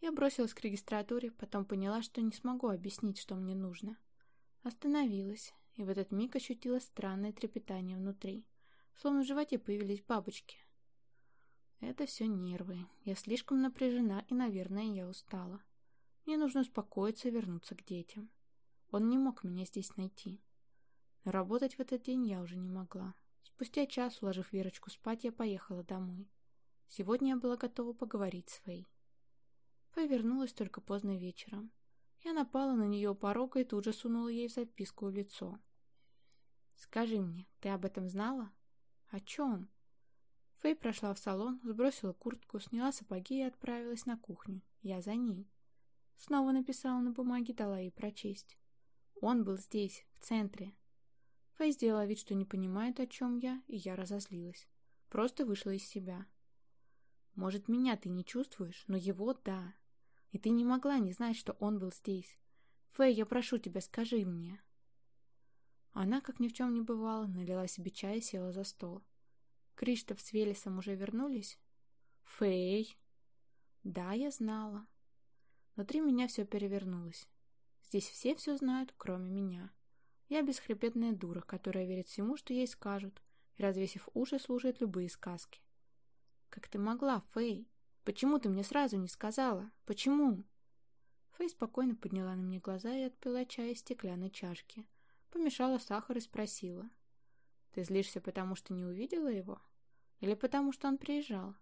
Я бросилась к регистратуре, потом поняла, что не смогу объяснить, что мне нужно. Остановилась, и в этот миг ощутила странное трепетание внутри, словно в животе появились бабочки. Это все нервы. Я слишком напряжена, и, наверное, я устала. Мне нужно успокоиться и вернуться к детям. Он не мог меня здесь найти. Но работать в этот день я уже не могла. Спустя час, уложив Верочку спать, я поехала домой. Сегодня я была готова поговорить с Фэй. Фэй вернулась только поздно вечером. Я напала на нее у порога и тут же сунула ей записку в лицо. «Скажи мне, ты об этом знала?» «О чем?» Фэй прошла в салон, сбросила куртку, сняла сапоги и отправилась на кухню. Я за ней. Снова написала на бумаге, дала ей прочесть. Он был здесь, в центре. Фэй сделала вид, что не понимает, о чем я, и я разозлилась. Просто вышла из себя. Может, меня ты не чувствуешь, но его — да. И ты не могла не знать, что он был здесь. Фэй, я прошу тебя, скажи мне. Она, как ни в чем не бывало, налила себе чай и села за стол. Криштоф с Велесом уже вернулись? Фэй! Да, я знала. Внутри меня все перевернулось. Здесь все все знают, кроме меня. Я бесхребетная дура, которая верит всему, что ей скажут, и, развесив уши, слушает любые сказки. «Как ты могла, Фэй? Почему ты мне сразу не сказала? Почему?» Фэй спокойно подняла на мне глаза и отпила чай из стеклянной чашки. Помешала сахар и спросила. «Ты злишься, потому что не увидела его? Или потому что он приезжал?»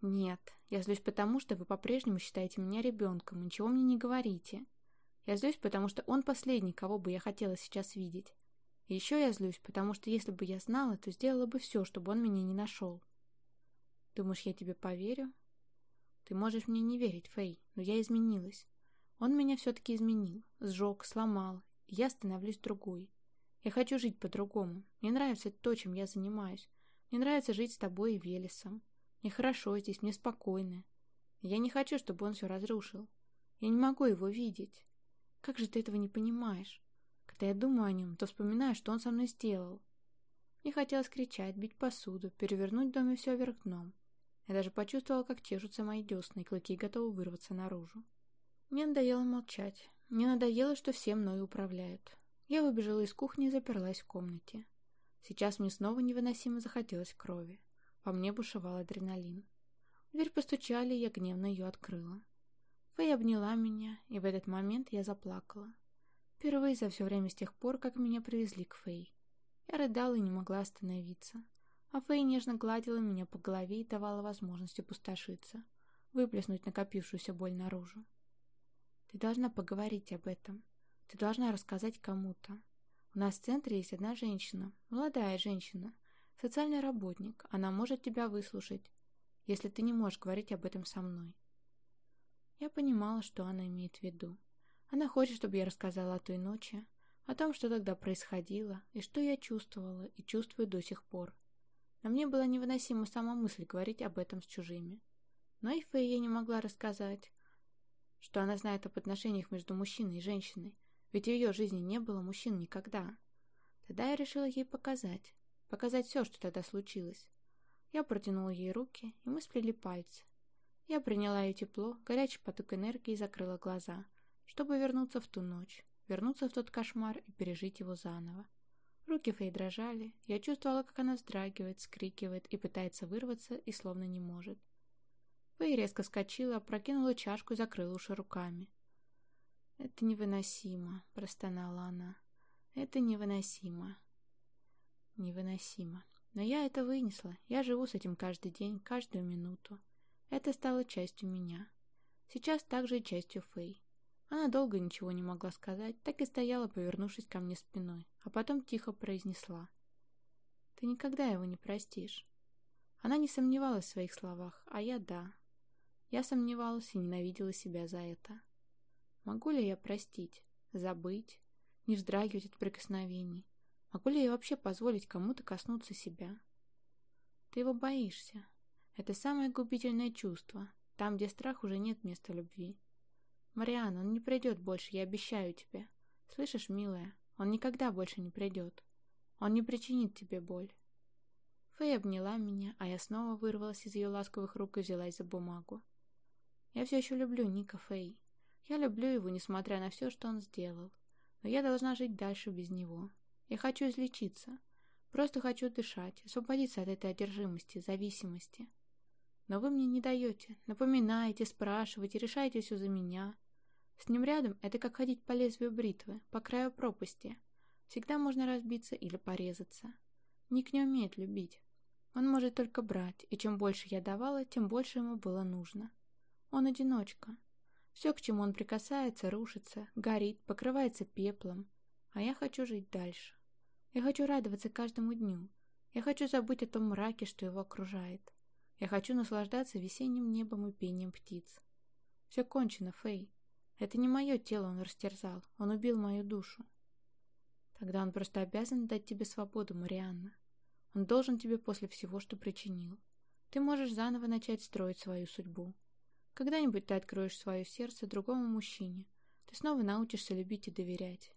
«Нет, я злюсь потому, что вы по-прежнему считаете меня ребенком и ничего мне не говорите. Я злюсь, потому что он последний, кого бы я хотела сейчас видеть. И еще я злюсь, потому что если бы я знала, то сделала бы все, чтобы он меня не нашел. Думаешь, я тебе поверю? Ты можешь мне не верить, Фэй, но я изменилась. Он меня все-таки изменил, сжег, сломал, и я становлюсь другой. Я хочу жить по-другому. Мне нравится то, чем я занимаюсь. Мне нравится жить с тобой и Велесом. Мне хорошо здесь, мне спокойно. Я не хочу, чтобы он все разрушил. Я не могу его видеть. Как же ты этого не понимаешь? Когда я думаю о нем, то вспоминаю, что он со мной сделал. Мне хотелось кричать, бить посуду, перевернуть в доме все вверх дном. Я даже почувствовала, как чешутся мои десны, и клыки готовы вырваться наружу. Мне надоело молчать. Мне надоело, что все мной управляют. Я выбежала из кухни и заперлась в комнате. Сейчас мне снова невыносимо захотелось крови. По мне бушевал адреналин. В дверь постучали, и я гневно ее открыла. Фэй обняла меня, и в этот момент я заплакала. Впервые за все время с тех пор, как меня привезли к Фэй. Я рыдала и не могла остановиться а Фэй нежно гладила меня по голове и давала возможность опустошиться, выплеснуть накопившуюся боль наружу. «Ты должна поговорить об этом. Ты должна рассказать кому-то. У нас в центре есть одна женщина, молодая женщина, социальный работник. Она может тебя выслушать, если ты не можешь говорить об этом со мной». Я понимала, что она имеет в виду. Она хочет, чтобы я рассказала о той ночи, о том, что тогда происходило, и что я чувствовала и чувствую до сих пор. Но мне была невыносима сама мысль говорить об этом с чужими. Но и Фэй я не могла рассказать, что она знает об отношениях между мужчиной и женщиной, ведь в ее жизни не было мужчин никогда. Тогда я решила ей показать, показать все, что тогда случилось. Я протянула ей руки, и мы сплели пальцы. Я приняла ее тепло, горячий поток энергии и закрыла глаза, чтобы вернуться в ту ночь, вернуться в тот кошмар и пережить его заново. Руки Фэй дрожали. Я чувствовала, как она вздрагивает, скрикивает и пытается вырваться, и словно не может. Фэй резко вскочила, прокинула чашку и закрыла уши руками. «Это невыносимо», — простонала она. «Это невыносимо». Невыносимо. Но я это вынесла. Я живу с этим каждый день, каждую минуту. Это стало частью меня. Сейчас также и частью Фэй. Она долго ничего не могла сказать, так и стояла, повернувшись ко мне спиной, а потом тихо произнесла. «Ты никогда его не простишь». Она не сомневалась в своих словах, а я да. Я сомневалась и ненавидела себя за это. Могу ли я простить, забыть, не вздрагивать от прикосновений? Могу ли я вообще позволить кому-то коснуться себя? Ты его боишься. Это самое губительное чувство, там, где страх уже нет места любви. «Мариан, он не придет больше, я обещаю тебе. Слышишь, милая, он никогда больше не придет. Он не причинит тебе боль». Фэй обняла меня, а я снова вырвалась из ее ласковых рук и взялась за бумагу. Я все еще люблю Ника Фэй. Я люблю его, несмотря на все, что он сделал. Но я должна жить дальше без него. Я хочу излечиться. Просто хочу дышать, освободиться от этой одержимости, зависимости. Но вы мне не даете, напоминаете, спрашиваете, решаете все за меня. С ним рядом это как ходить по лезвию бритвы, по краю пропасти. Всегда можно разбиться или порезаться. Ник не умеет любить. Он может только брать, и чем больше я давала, тем больше ему было нужно. Он одиночка. Все, к чему он прикасается, рушится, горит, покрывается пеплом. А я хочу жить дальше. Я хочу радоваться каждому дню. Я хочу забыть о том мраке, что его окружает. Я хочу наслаждаться весенним небом и пением птиц. Все кончено, Фэй. Это не мое тело он растерзал, он убил мою душу. Тогда он просто обязан дать тебе свободу, Марианна. Он должен тебе после всего, что причинил. Ты можешь заново начать строить свою судьбу. Когда-нибудь ты откроешь свое сердце другому мужчине. Ты снова научишься любить и доверять.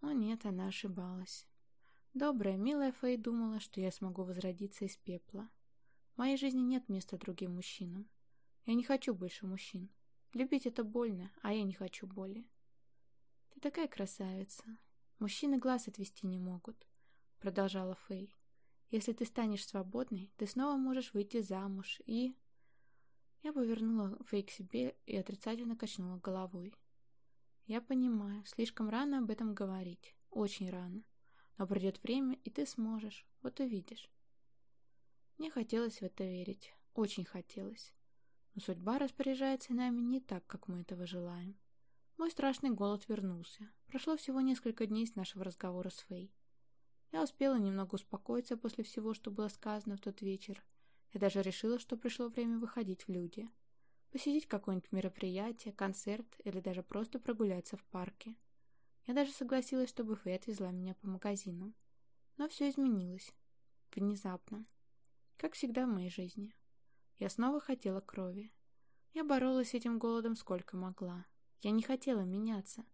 О нет, она ошибалась. Добрая, милая Фэй думала, что я смогу возродиться из пепла. В моей жизни нет места другим мужчинам. Я не хочу больше мужчин. Любить это больно, а я не хочу боли. Ты такая красавица. Мужчины глаз отвести не могут, продолжала Фэй. Если ты станешь свободной, ты снова можешь выйти замуж и... Я повернула Фэй к себе и отрицательно качнула головой. Я понимаю, слишком рано об этом говорить. Очень рано. Но придет время, и ты сможешь. Вот увидишь. Мне хотелось в это верить. Очень хотелось. Судьба распоряжается нами не так, как мы этого желаем. Мой страшный голод вернулся. Прошло всего несколько дней с нашего разговора с Фэй. Я успела немного успокоиться после всего, что было сказано в тот вечер. Я даже решила, что пришло время выходить в люди посетить какое-нибудь мероприятие, концерт или даже просто прогуляться в парке. Я даже согласилась, чтобы Фэй отвезла меня по магазинам. Но все изменилось. Внезапно. Как всегда в моей жизни. Я снова хотела крови. Я боролась с этим голодом сколько могла. Я не хотела меняться.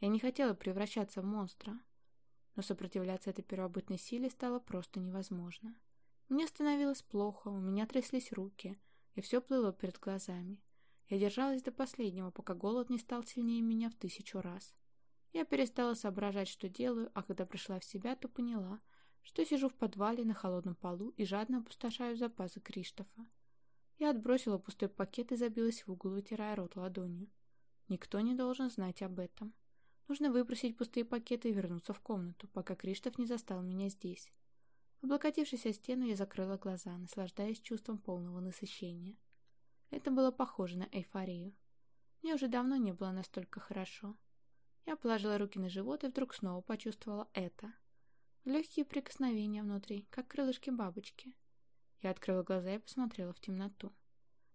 Я не хотела превращаться в монстра. Но сопротивляться этой первобытной силе стало просто невозможно. Мне становилось плохо, у меня тряслись руки — и все плыло перед глазами. Я держалась до последнего, пока голод не стал сильнее меня в тысячу раз. Я перестала соображать, что делаю, а когда пришла в себя, то поняла, что сижу в подвале на холодном полу и жадно опустошаю запасы Криштофа. Я отбросила пустой пакет и забилась в угол, вытирая рот ладонью. Никто не должен знать об этом. Нужно выбросить пустые пакеты и вернуться в комнату, пока Криштоф не застал меня здесь. Облокотившись о стену, я закрыла глаза, наслаждаясь чувством полного насыщения. Это было похоже на эйфорию. Мне уже давно не было настолько хорошо. Я положила руки на живот и вдруг снова почувствовала это. Легкие прикосновения внутри, как крылышки бабочки. Я открыла глаза и посмотрела в темноту.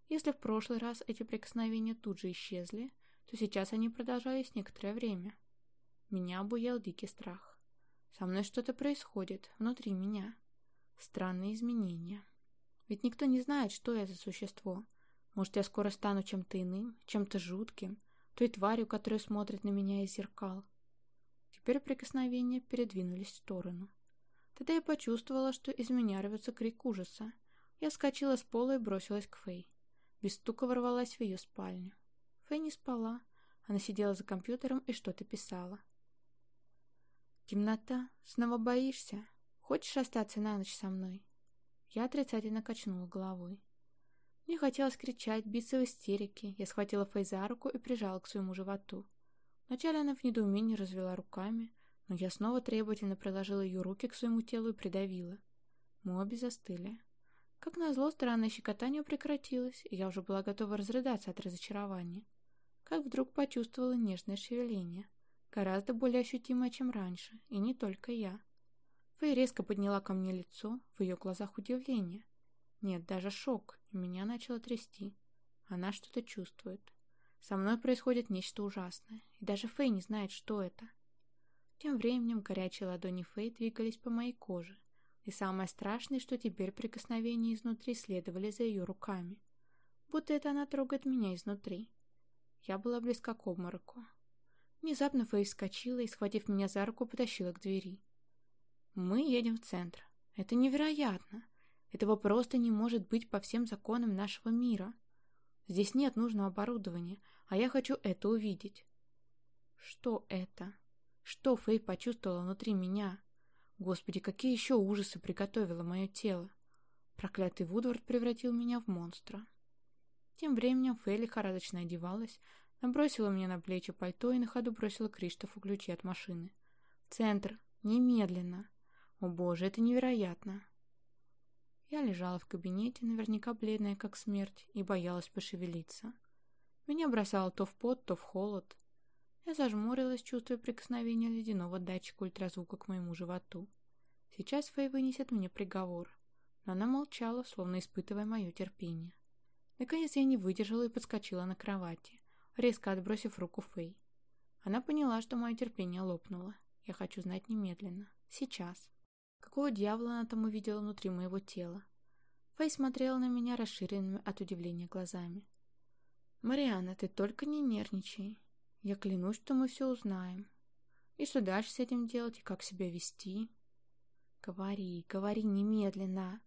Если в прошлый раз эти прикосновения тут же исчезли, то сейчас они продолжались некоторое время. Меня обуял дикий страх. Со мной что-то происходит, внутри меня. Странные изменения. Ведь никто не знает, что я за существо. Может, я скоро стану чем-то иным, чем-то жутким, той тварью, которая смотрит на меня из зеркал. Теперь прикосновения передвинулись в сторону. Тогда я почувствовала, что из меня рвется крик ужаса. Я вскочила с пола и бросилась к Фэй. Без стука ворвалась в ее спальню. Фэй не спала. Она сидела за компьютером и что-то писала. Темнота. Снова боишься? Хочешь остаться на ночь со мной? Я отрицательно качнула головой. Мне хотелось кричать, биться в истерике. Я схватила Фэй за руку и прижала к своему животу. Вначале она в недоумении развела руками, но я снова требовательно приложила ее руки к своему телу и придавила. Мы обе застыли. Как назло, странное щекотание прекратилось, и я уже была готова разрыдаться от разочарования. Как вдруг почувствовала нежное шевеление — гораздо более ощутимая, чем раньше, и не только я. Фэй резко подняла ко мне лицо, в ее глазах удивление. Нет, даже шок, и меня начало трясти. Она что-то чувствует. Со мной происходит нечто ужасное, и даже Фэй не знает, что это. Тем временем горячие ладони Фэй двигались по моей коже, и самое страшное, что теперь прикосновения изнутри следовали за ее руками. Будто это она трогает меня изнутри. Я была близка к обмороку, Внезапно Фэй вскочила и, схватив меня за руку, потащила к двери. «Мы едем в центр. Это невероятно. Этого просто не может быть по всем законам нашего мира. Здесь нет нужного оборудования, а я хочу это увидеть. Что это? Что Фэй почувствовала внутри меня? Господи, какие еще ужасы приготовило мое тело? Проклятый Вудвард превратил меня в монстра. Тем временем Фэй лихорадочно одевалась, набросила мне на плечи пальто и на ходу бросила Криштофу ключи от машины. В центр. Немедленно. О боже, это невероятно. Я лежала в кабинете, наверняка бледная как смерть, и боялась пошевелиться. Меня бросало то в пот, то в холод. Я зажмурилась, чувствуя прикосновение ледяного датчика ультразвука к моему животу. Сейчас Фэй вынесет мне приговор. Но она молчала, словно испытывая мое терпение. Наконец я не выдержала и подскочила на кровати, резко отбросив руку Фэй. Она поняла, что мое терпение лопнуло. Я хочу знать немедленно. Сейчас. Какого дьявола она там увидела внутри моего тела? Фэй смотрела на меня расширенными от удивления глазами. «Марианна, ты только не нервничай. Я клянусь, что мы все узнаем. И что дальше с этим делать, и как себя вести?» «Говори, говори немедленно!»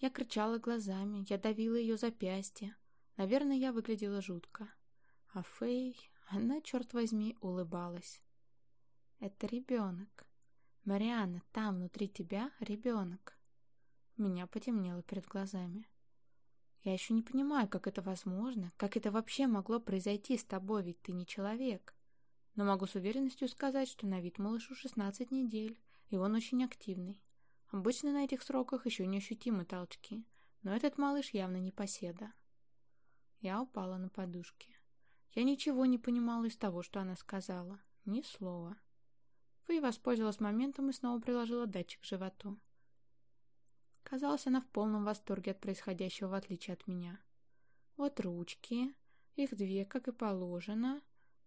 Я кричала глазами, я давила ее запястье. Наверное, я выглядела жутко. А Фэй, она, черт возьми, улыбалась. Это ребенок. Марианна, там, внутри тебя, ребенок. Меня потемнело перед глазами. Я еще не понимаю, как это возможно, как это вообще могло произойти с тобой, ведь ты не человек. Но могу с уверенностью сказать, что на вид малышу 16 недель, и он очень активный. Обычно на этих сроках еще неощутимы толчки, но этот малыш явно не поседа. Я упала на подушке. Я ничего не понимала из того, что она сказала. Ни слова. Фэй воспользовалась моментом и снова приложила датчик к животу. Казалось, она в полном восторге от происходящего, в отличие от меня. Вот ручки, их две, как и положено,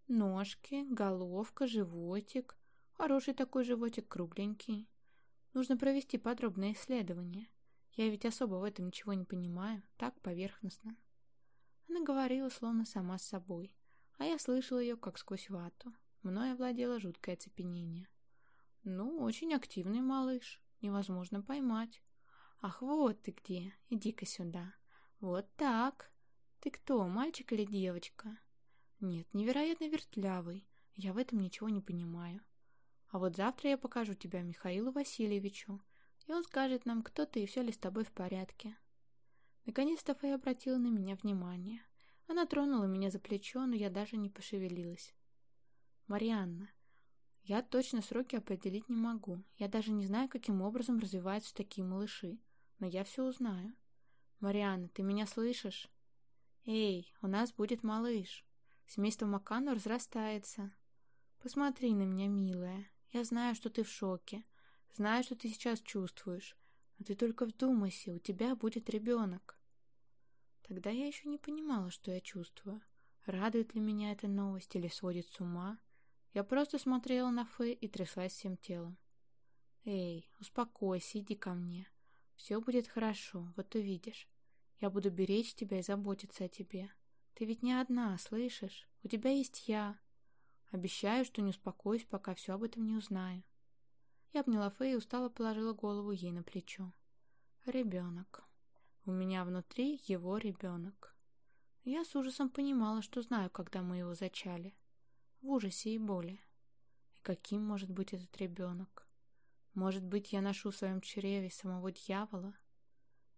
ножки, головка, животик. Хороший такой животик, кругленький. Нужно провести подробное исследование. Я ведь особо в этом ничего не понимаю, так поверхностно. Она говорила, словно сама с собой, а я слышала ее, как сквозь вату. Мною овладело жуткое оцепенение. Ну, очень активный малыш, невозможно поймать. Ах, вот ты где, иди-ка сюда. Вот так. Ты кто, мальчик или девочка? Нет, невероятно вертлявый. Я в этом ничего не понимаю. А вот завтра я покажу тебя Михаилу Васильевичу, и он скажет нам, кто ты и все ли с тобой в порядке. Наконец-то Фэй обратила на меня внимание. Она тронула меня за плечо, но я даже не пошевелилась. «Марианна, я точно сроки определить не могу. Я даже не знаю, каким образом развиваются такие малыши. Но я все узнаю. Марианна, ты меня слышишь? Эй, у нас будет малыш. Семейство Макану разрастается. Посмотри на меня, милая. Я знаю, что ты в шоке. Знаю, что ты сейчас чувствуешь. Но ты только вдумайся, у тебя будет ребенок. Тогда я еще не понимала, что я чувствую. Радует ли меня эта новость или сводит с ума? Я просто смотрела на Фэй и тряслась всем телом. «Эй, успокойся, иди ко мне. Все будет хорошо, вот увидишь. Я буду беречь тебя и заботиться о тебе. Ты ведь не одна, слышишь? У тебя есть я. Обещаю, что не успокоюсь, пока все об этом не узнаю. Я обняла Фэй и устало положила голову ей на плечо. Ребенок. У меня внутри его ребенок. Я с ужасом понимала, что знаю, когда мы его зачали. В ужасе и боли. И каким может быть этот ребенок? Может быть, я ношу в своем чреве самого дьявола?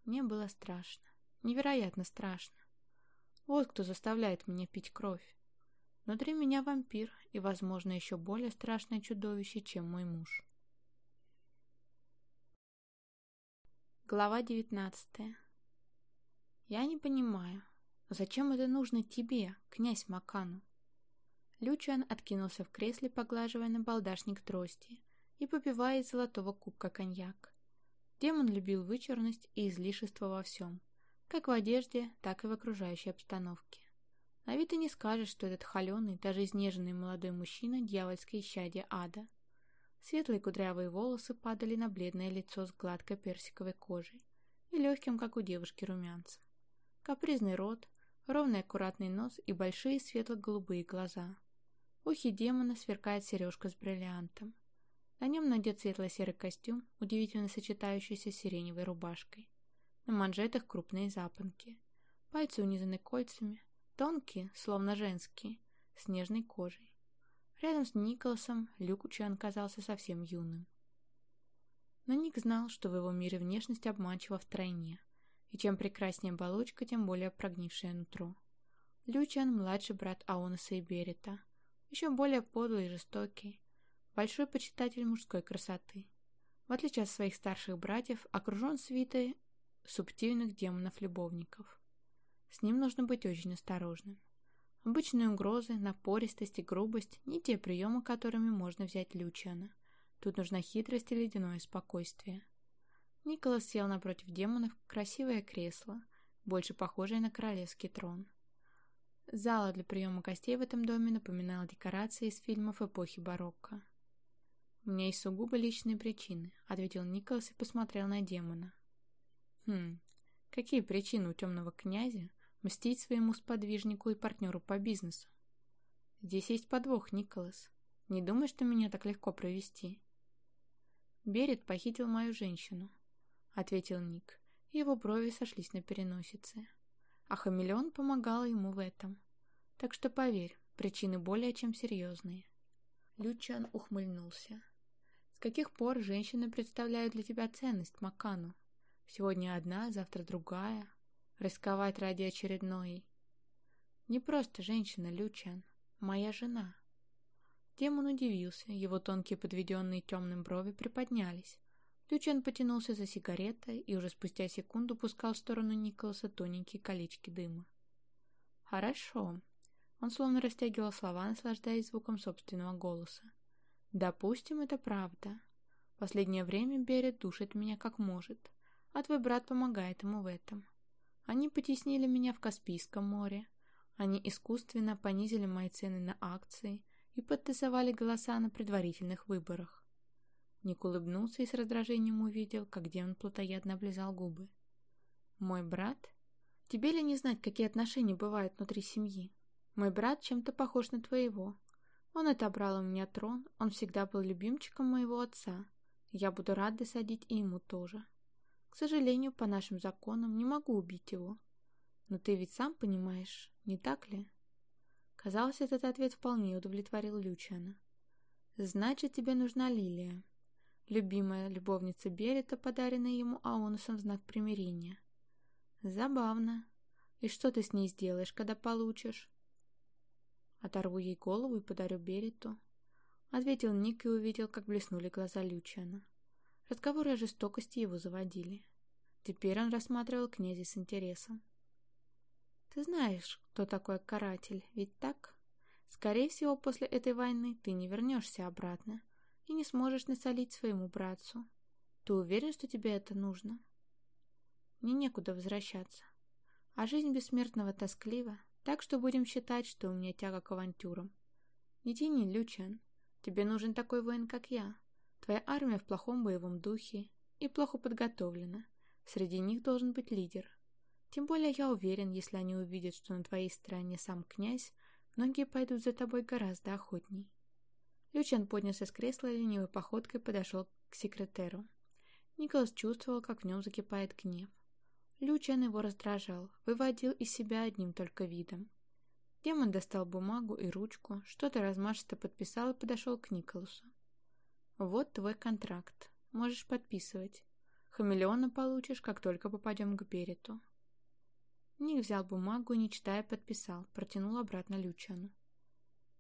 Мне было страшно. Невероятно страшно. Вот кто заставляет меня пить кровь. Внутри меня вампир и, возможно, еще более страшное чудовище, чем мой муж. Глава девятнадцатая. Я не понимаю, зачем это нужно тебе, князь Макану? Лючиан откинулся в кресле, поглаживая на балдашник трости и попивая из золотого кубка коньяк. Демон любил вычурность и излишество во всем, как в одежде, так и в окружающей обстановке. На вид и не скажешь, что этот холеный, даже изнеженный молодой мужчина – дьявольское исчадие ада. Светлые кудрявые волосы падали на бледное лицо с гладкой персиковой кожей и легким, как у девушки, румянцем. Капризный рот, ровный аккуратный нос и большие светло-голубые глаза. В ухе демона сверкает сережка с бриллиантом. На нем надет светло-серый костюм, удивительно сочетающийся с сиреневой рубашкой. На манжетах крупные запонки. Пальцы унизаны кольцами, тонкие, словно женские, с нежной кожей. Рядом с Николасом Люк Чан казался совсем юным. Но Ник знал, что в его мире внешность обманчива втройне, и чем прекраснее оболочка, тем более прогнившее нутро. Лючан – младший брат Аонаса и Берета, еще более подлый и жестокий, большой почитатель мужской красоты. В отличие от своих старших братьев, окружен свитой субтильных демонов-любовников. С ним нужно быть очень осторожным. Обычные угрозы, напористость и грубость – не те приемы, которыми можно взять Лючана. Тут нужна хитрость и ледяное спокойствие. Николас сел напротив демонов в красивое кресло, больше похожее на королевский трон. Зала для приема гостей в этом доме напоминала декорации из фильмов эпохи барокко. «У меня есть сугубо личные причины», — ответил Николас и посмотрел на демона. «Хм, какие причины у темного князя мстить своему сподвижнику и партнеру по бизнесу. Здесь есть подвох, Николас. Не думай, что меня так легко провести. Берет похитил мою женщину, ответил Ник, его брови сошлись на переносице. А хамелеон помогал ему в этом. Так что поверь, причины более чем серьезные. Лючан ухмыльнулся. Каких пор женщины представляют для тебя ценность, Макану? Сегодня одна, завтра другая, Рисковать ради очередной. Не просто женщина, Лючан. Моя жена. Демон удивился, его тонкие подведенные темным брови приподнялись. Лючан потянулся за сигаретой и уже спустя секунду пускал в сторону Николаса тоненькие колечки дыма. «Хорошо». Он словно растягивал слова, наслаждаясь звуком собственного голоса. «Допустим, это правда. Последнее время Берет душит меня как может, а твой брат помогает ему в этом. Они потеснили меня в Каспийском море. Они искусственно понизили мои цены на акции и подтасовали голоса на предварительных выборах. Ник улыбнулся и с раздражением увидел, как демон плотоядно облизал губы. «Мой брат? Тебе ли не знать, какие отношения бывают внутри семьи? Мой брат чем-то похож на твоего. Он отобрал у меня трон, он всегда был любимчиком моего отца. Я буду рад досадить и ему тоже». К сожалению, по нашим законам не могу убить его. Но ты ведь сам понимаешь, не так ли? Казалось, этот ответ вполне удовлетворил Лючана. Значит, тебе нужна лилия. Любимая любовница Берета, подаренная ему Аонусом в знак примирения. Забавно. И что ты с ней сделаешь, когда получишь? Оторву ей голову и подарю Берету. Ответил Ник и увидел, как блеснули глаза Лючана. Разговоры о жестокости его заводили. Теперь он рассматривал князя с интересом. «Ты знаешь, кто такой каратель, ведь так? Скорее всего, после этой войны ты не вернешься обратно и не сможешь насолить своему братцу. Ты уверен, что тебе это нужно?» «Мне некуда возвращаться. А жизнь бессмертного тосклива, так что будем считать, что у меня тяга к авантюрам. Не тяни, Лючан. Тебе нужен такой воин, как я, Твоя армия в плохом боевом духе и плохо подготовлена. Среди них должен быть лидер. Тем более я уверен, если они увидят, что на твоей стороне сам князь, многие пойдут за тобой гораздо охотней. Лючан поднялся с кресла и ленивой походкой подошел к секретеру. Николас чувствовал, как в нем закипает гнев. Лючан его раздражал, выводил из себя одним только видом. Демон достал бумагу и ручку, что-то размашисто подписал и подошел к Николасу. Вот твой контракт. Можешь подписывать. Хамелеона получишь, как только попадем к Берету. Ник взял бумагу и, не читая, подписал, протянул обратно Лючану.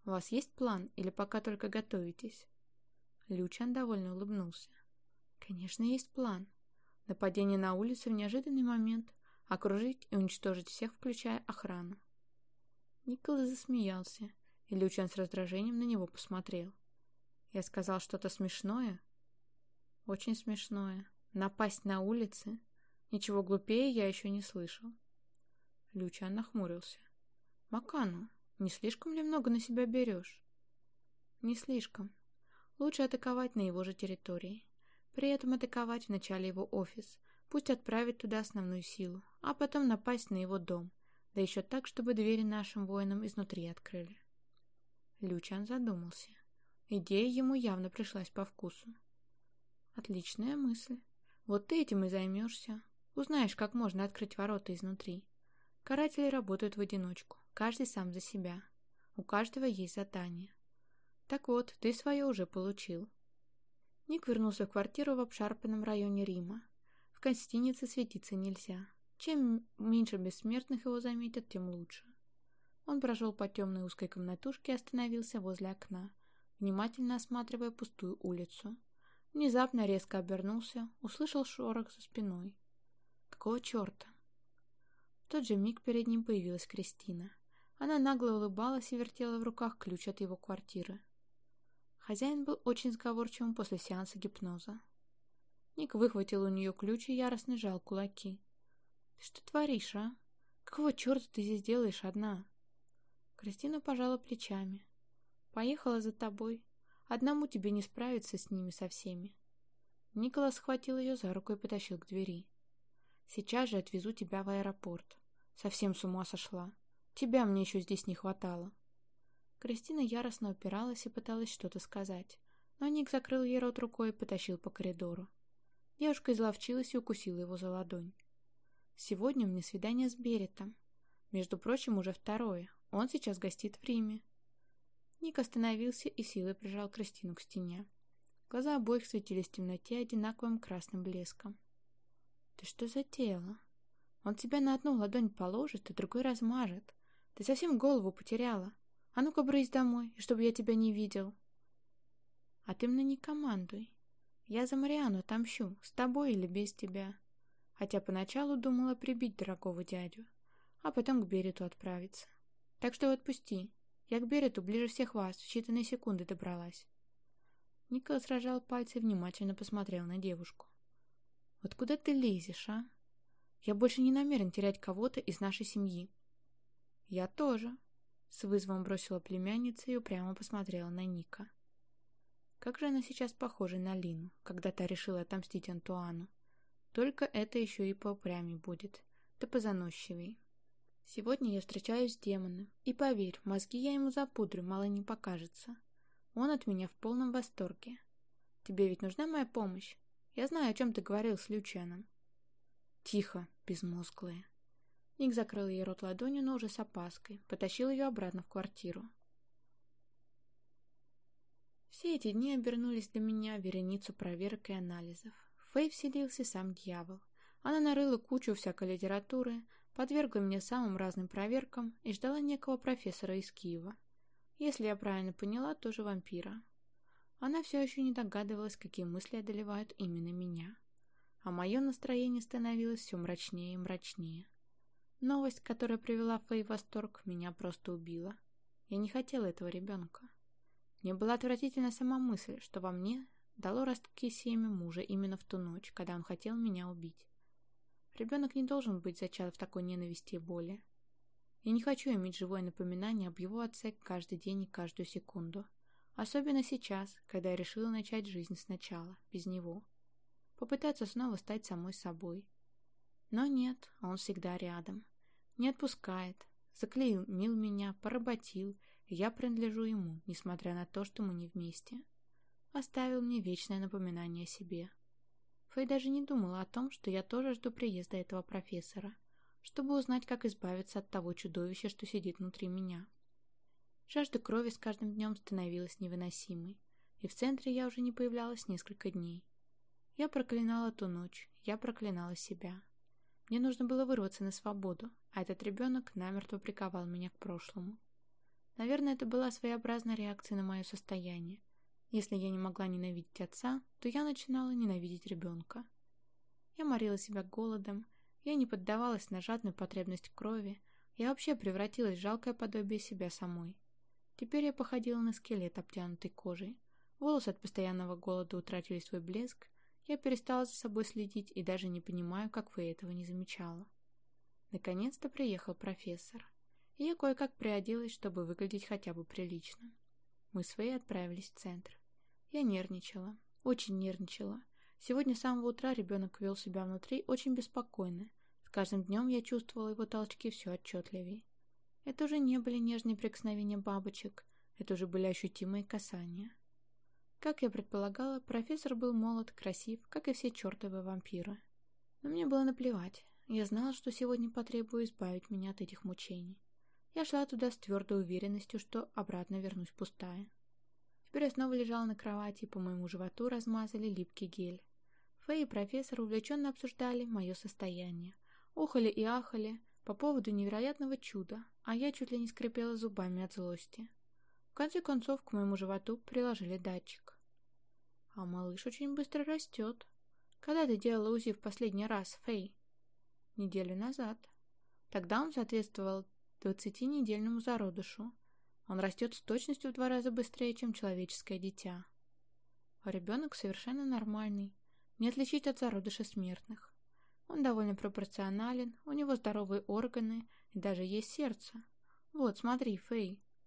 «У вас есть план или пока только готовитесь?» Лючан довольно улыбнулся. «Конечно, есть план. Нападение на улице в неожиданный момент, окружить и уничтожить всех, включая охрану». Николас засмеялся, и Лючан с раздражением на него посмотрел. Я сказал что-то смешное? Очень смешное. Напасть на улице? Ничего глупее я еще не слышал. Лючан нахмурился. Макану, не слишком ли много на себя берешь? Не слишком. Лучше атаковать на его же территории. При этом атаковать вначале его офис, пусть отправит туда основную силу, а потом напасть на его дом, да еще так, чтобы двери нашим воинам изнутри открыли. Лючан задумался. Идея ему явно пришлась по вкусу. Отличная мысль. Вот ты этим и займешься. Узнаешь, как можно открыть ворота изнутри. Каратели работают в одиночку. Каждый сам за себя. У каждого есть задание. Так вот, ты свое уже получил. Ник вернулся в квартиру в обшарпанном районе Рима. В гостинице светиться нельзя. Чем меньше бессмертных его заметят, тем лучше. Он прошел по темной узкой комнатушке и остановился возле окна, внимательно осматривая пустую улицу. Внезапно резко обернулся, услышал шорох за спиной. Какого черта? В тот же миг перед ним появилась Кристина. Она нагло улыбалась и вертела в руках ключ от его квартиры. Хозяин был очень сговорчивым после сеанса гипноза. Ник выхватил у нее ключ и яростно жал кулаки. «Ты что творишь, а? Какого черта ты здесь делаешь одна?» Кристина пожала плечами. «Поехала за тобой. Одному тебе не справиться с ними со всеми». Николас схватил ее за руку и потащил к двери. «Сейчас же отвезу тебя в аэропорт. Совсем с ума сошла. Тебя мне еще здесь не хватало». Кристина яростно упиралась и пыталась что-то сказать, но Ник закрыл ей рот рукой и потащил по коридору. Девушка изловчилась и укусила его за ладонь. «Сегодня у меня свидание с Беретом. Между прочим, уже второе. Он сейчас гостит в Риме». Ник остановился и силой прижал Кристину к стене. Глаза обоих светились в темноте одинаковым красным блеском. «Ты что затеяла? Он тебя на одну ладонь положит, а другой размажет. Ты совсем голову потеряла. А ну-ка, брысь домой, чтобы я тебя не видел. А ты мне не командуй. Я за Мариану отомщу, с тобой или без тебя. Хотя поначалу думала прибить дорогого дядю, а потом к Берету отправиться. Так что отпусти. Я к Берету ближе всех вас, в считанные секунды добралась. Николас рожал пальцы и внимательно посмотрел на девушку. «Вот куда ты лезешь, а? Я больше не намерен терять кого-то из нашей семьи». «Я тоже», с вызовом бросила племянница и упрямо посмотрела на Ника. Как же она сейчас похожа на Лину, когда та решила отомстить Антуану. Только это еще и поупрямее будет, да позаносчивей. Сегодня я встречаюсь с демоном, и поверь, мозги я ему запудрю, мало не покажется. Он от меня в полном восторге. Тебе ведь нужна моя помощь? Я знаю, о чем ты говорил с Лючаном. Тихо, безмозглые. Ник закрыл ей рот ладонью, но уже с опаской, потащил ее обратно в квартиру. Все эти дни обернулись для меня вереницу проверок и анализов. В Фэй вселился сам дьявол. Она нарыла кучу всякой литературы, подвергла меня самым разным проверкам и ждала некого профессора из Киева. Если я правильно поняла, тоже вампира. Она все еще не догадывалась, какие мысли одолевают именно меня. А мое настроение становилось все мрачнее и мрачнее. Новость, которая привела Фэй в восторг, меня просто убила. Я не хотела этого ребенка. Мне была отвратительна сама мысль, что во мне дало ростки семя мужа именно в ту ночь, когда он хотел меня убить. Ребенок не должен быть зачат в такой ненависти и боли. Я не хочу иметь живое напоминание об его отце каждый день и каждую секунду. Особенно сейчас, когда я решила начать жизнь сначала, без него. Попытаться снова стать самой собой, но нет, он всегда рядом. Не отпускает. Заклеймил меня, поработил, я принадлежу ему, несмотря на то, что мы не вместе. Оставил мне вечное напоминание о себе. Фэй даже не думала о том, что я тоже жду приезда этого профессора, чтобы узнать, как избавиться от того чудовища, что сидит внутри меня. Жажда крови с каждым днем становилась невыносимой, и в центре я уже не появлялась несколько дней. Я проклинала ту ночь, я проклинала себя. Мне нужно было вырваться на свободу, а этот ребенок намертво приковал меня к прошлому. Наверное, это была своеобразная реакция на мое состояние. Если я не могла ненавидеть отца, то я начинала ненавидеть ребенка. Я морила себя голодом, я не поддавалась на жадную потребность крови, я вообще превратилась в жалкое подобие себя самой. Теперь я походила на скелет, обтянутый кожей. Волосы от постоянного голода утратили свой блеск, я перестала за собой следить и даже не понимаю, как вы этого не замечала. Наконец-то приехал профессор. И я кое-как приоделась, чтобы выглядеть хотя бы прилично. Мы с Фэй отправились в центр. Я нервничала, очень нервничала. Сегодня с самого утра ребенок вел себя внутри очень беспокойно. С каждым днем я чувствовала его толчки все отчетливее. Это уже не были нежные прикосновения бабочек, это уже были ощутимые касания. Как я предполагала, профессор был молод, красив, как и все чертовы вампиры. Но мне было наплевать. Я знала, что сегодня потребую избавить меня от этих мучений. Я шла туда с твердой уверенностью, что обратно вернусь пустая. Теперь я снова лежала на кровати, и по моему животу размазали липкий гель. Фэй и профессор увлеченно обсуждали мое состояние. Охали и ахали по поводу невероятного чуда, а я чуть ли не скрипела зубами от злости. В конце концов, к моему животу приложили датчик. А малыш очень быстро растет. Когда ты делала УЗИ в последний раз, Фэй? Неделю назад. Тогда он соответствовал двадцатинедельному зародышу. Он растет с точностью в два раза быстрее, чем человеческое дитя. А ребенок совершенно нормальный, не отличить от зародыша смертных. Он довольно пропорционален, у него здоровые органы и даже есть сердце. Вот, смотри, Фэй.